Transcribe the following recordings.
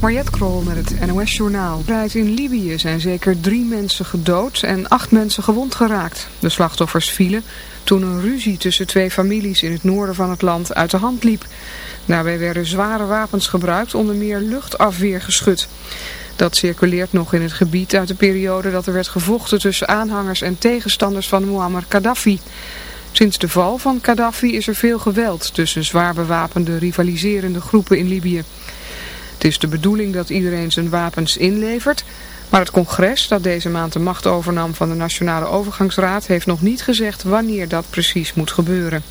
Mariette Krol met het NOS Journaal. In Libië zijn zeker drie mensen gedood en acht mensen gewond geraakt. De slachtoffers vielen toen een ruzie tussen twee families in het noorden van het land uit de hand liep. Daarbij werden zware wapens gebruikt, onder meer luchtafweergeschut. Dat circuleert nog in het gebied uit de periode dat er werd gevochten tussen aanhangers en tegenstanders van Muammar Gaddafi. Sinds de val van Gaddafi is er veel geweld tussen zwaar bewapende rivaliserende groepen in Libië. Het is de bedoeling dat iedereen zijn wapens inlevert, maar het congres dat deze maand de macht overnam van de Nationale Overgangsraad heeft nog niet gezegd wanneer dat precies moet gebeuren.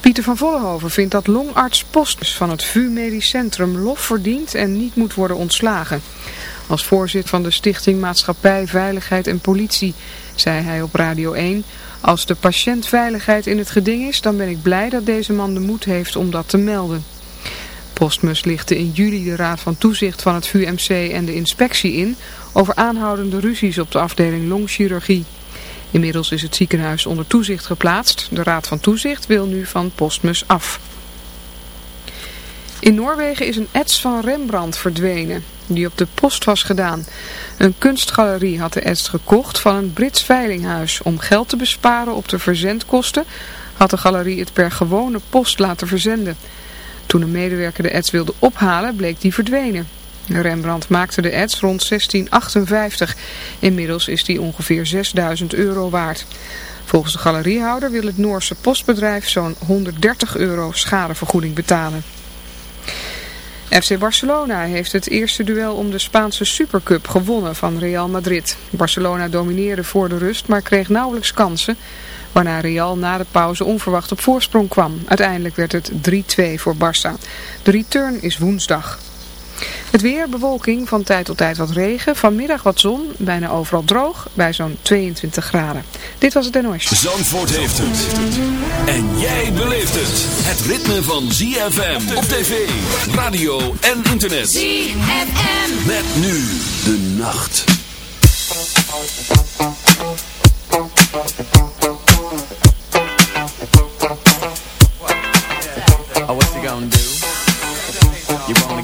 Pieter van Vollenhoven vindt dat longarts Postus van het VU Medisch Centrum lof verdient en niet moet worden ontslagen. Als voorzitter van de Stichting Maatschappij, Veiligheid en Politie zei hij op Radio 1... Als de patiëntveiligheid in het geding is, dan ben ik blij dat deze man de moed heeft om dat te melden. Postmus lichtte in juli de Raad van Toezicht van het VUMC en de inspectie in over aanhoudende ruzies op de afdeling longchirurgie. Inmiddels is het ziekenhuis onder toezicht geplaatst. De Raad van Toezicht wil nu van Postmus af. In Noorwegen is een ets van Rembrandt verdwenen, die op de post was gedaan. Een kunstgalerie had de ets gekocht van een Brits veilinghuis. Om geld te besparen op de verzendkosten had de galerie het per gewone post laten verzenden. Toen een medewerker de ets wilde ophalen, bleek die verdwenen. Rembrandt maakte de ets rond 1658. Inmiddels is die ongeveer 6000 euro waard. Volgens de galeriehouder wil het Noorse postbedrijf zo'n 130 euro schadevergoeding betalen. FC Barcelona heeft het eerste duel om de Spaanse Supercup gewonnen van Real Madrid. Barcelona domineerde voor de rust, maar kreeg nauwelijks kansen, waarna Real na de pauze onverwacht op voorsprong kwam. Uiteindelijk werd het 3-2 voor Barça. De return is woensdag. Het weer, bewolking, van tijd tot tijd wat regen, vanmiddag wat zon, bijna overal droog, bij zo'n 22 graden. Dit was het NOS. Zandvoort heeft het. En jij beleeft het. Het ritme van ZFM op tv, radio en internet. ZFM. Met nu de nacht.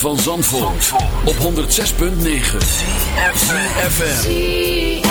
Van Zandvoort, op 106.9 FM.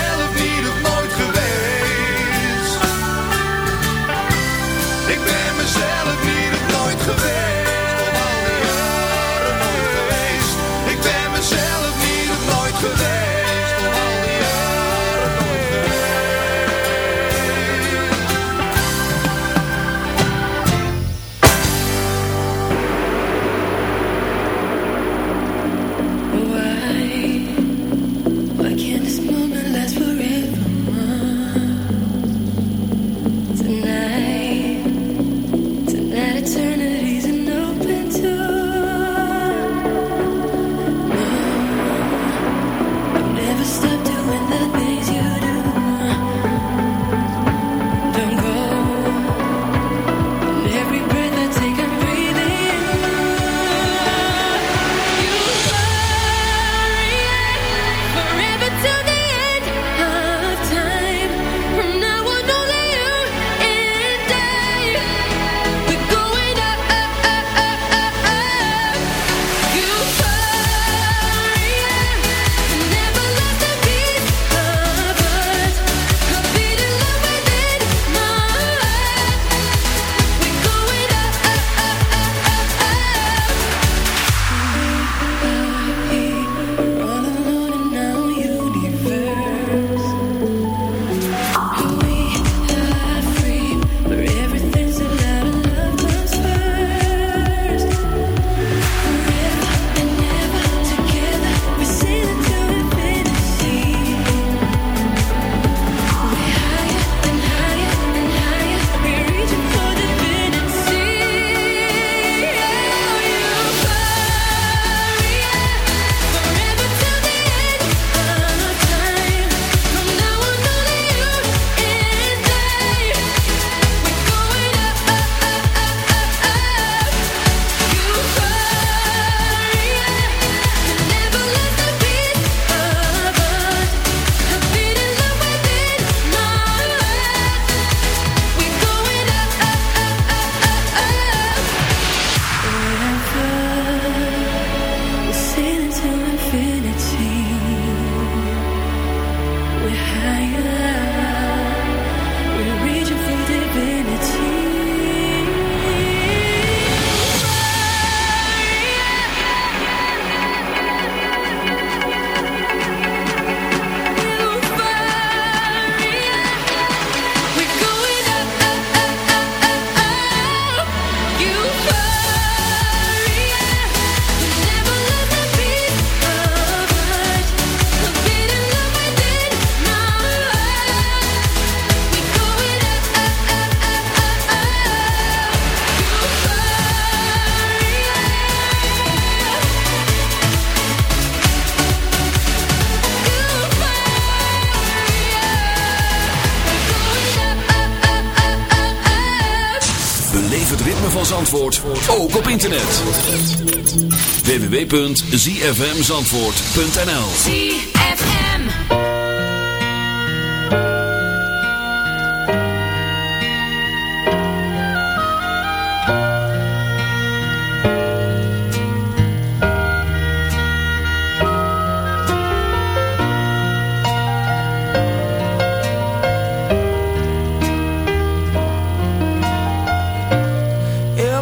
www.zfmzandvoort.nl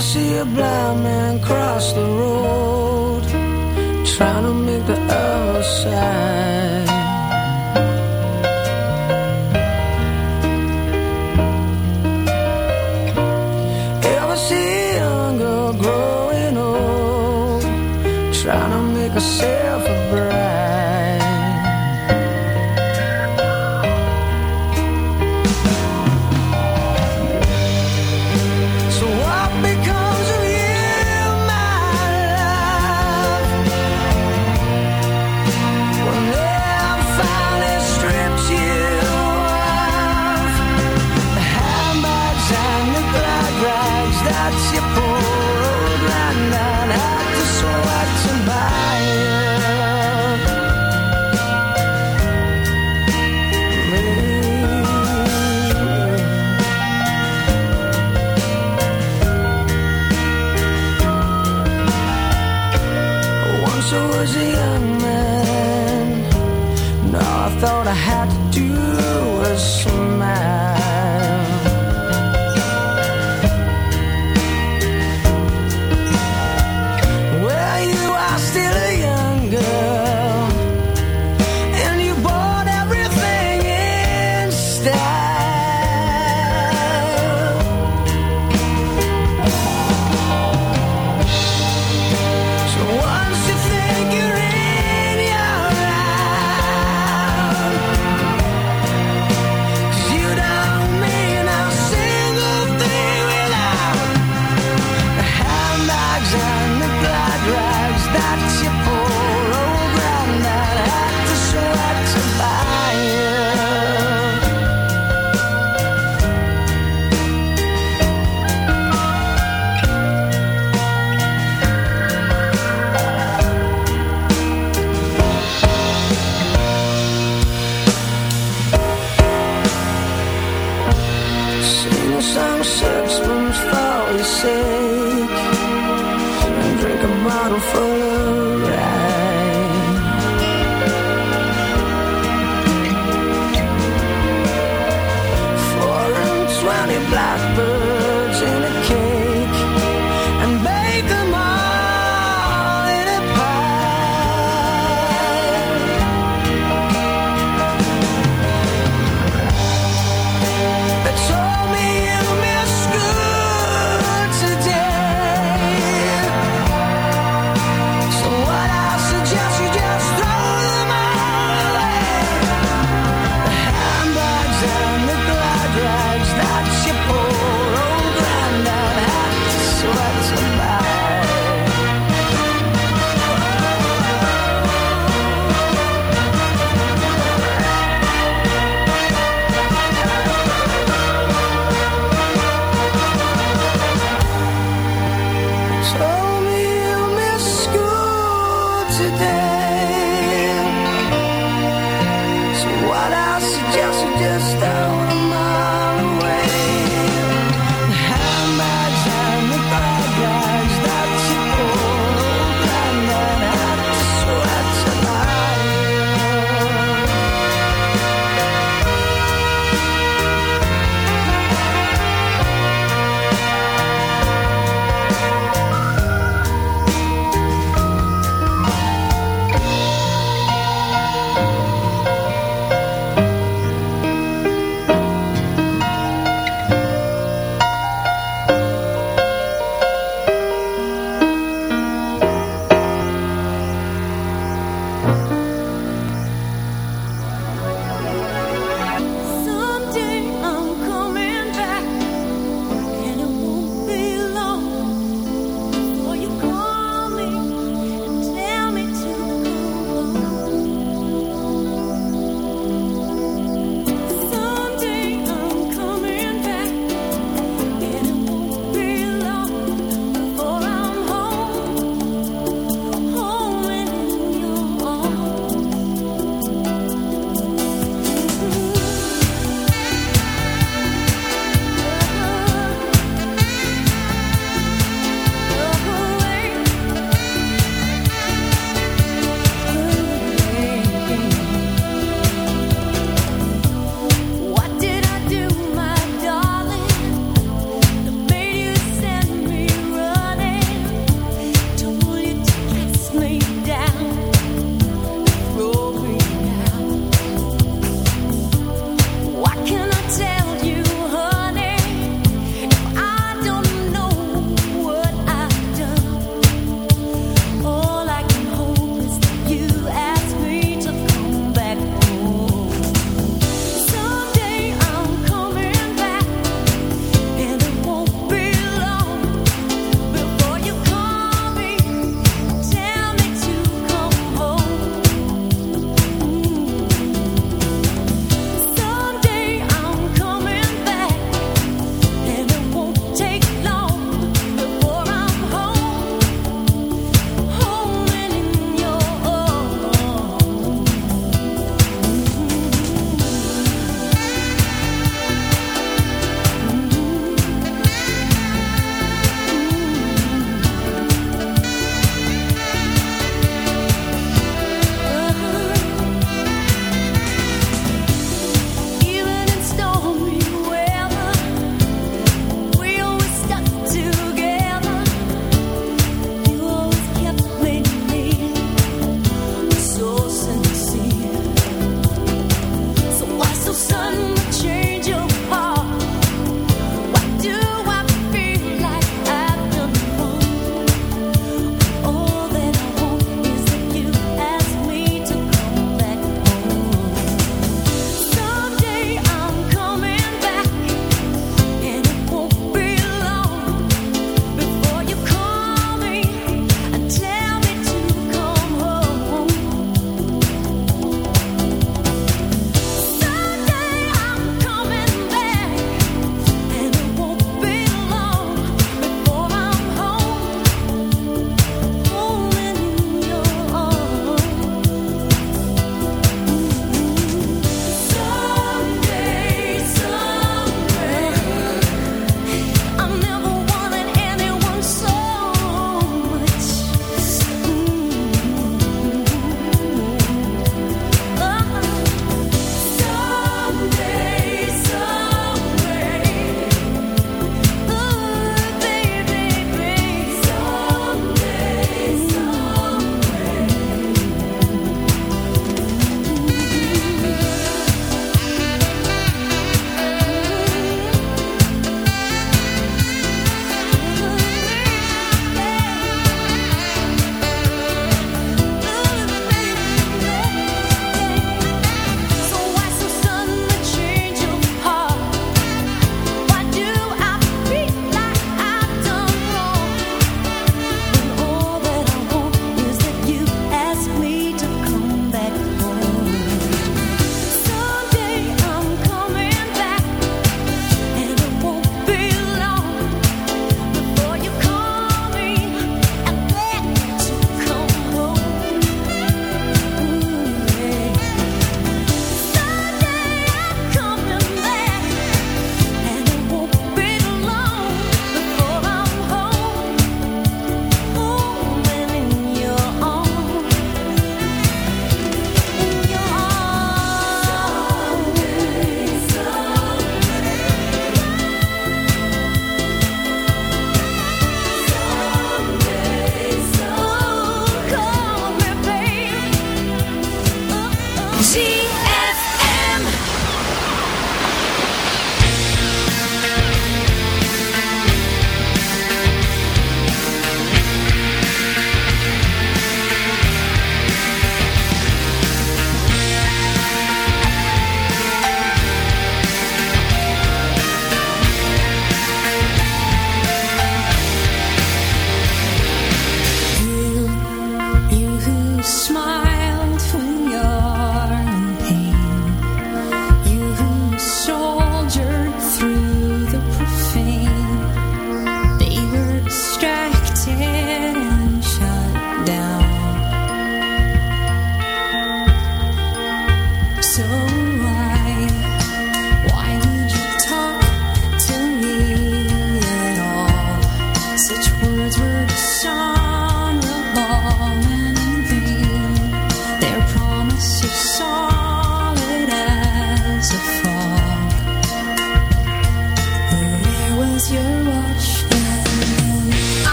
see a blind man cross the road? trying to make the outside